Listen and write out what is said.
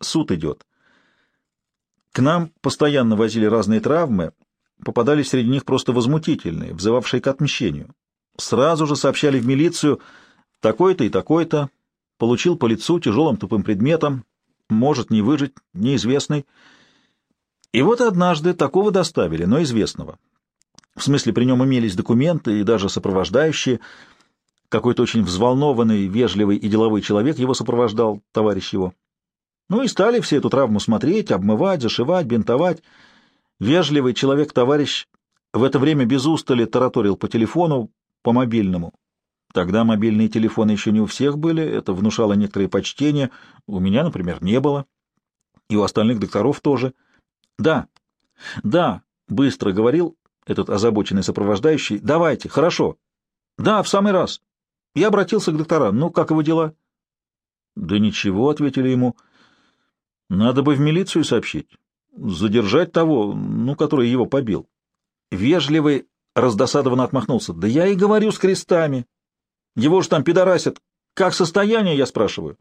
Суд идет. К нам постоянно возили разные травмы, попадались среди них просто возмутительные, взывавшие к отмщению. Сразу же сообщали в милицию «такой-то и такой-то, получил по лицу тяжелым тупым предметом, может не выжить, неизвестный». И вот однажды такого доставили, но известного. В смысле, при нем имелись документы и даже сопровождающие. Какой-то очень взволнованный, вежливый и деловой человек его сопровождал, товарищ его. Ну и стали все эту травму смотреть, обмывать, зашивать, бинтовать. Вежливый человек-товарищ в это время без устали тараторил по телефону, по мобильному. Тогда мобильные телефоны еще не у всех были, это внушало некоторое почтение. У меня, например, не было. И у остальных докторов тоже. Да, да, быстро говорил этот озабоченный сопровождающий. Давайте, хорошо. Да, в самый раз. Я обратился к докторам. Ну, как его дела? Да ничего, ответили ему. Надо бы в милицию сообщить. Задержать того, ну, который его побил. Вежливый раздосадованно отмахнулся. Да я и говорю с крестами. Его ж там пидорасят. Как состояние, я спрашиваю?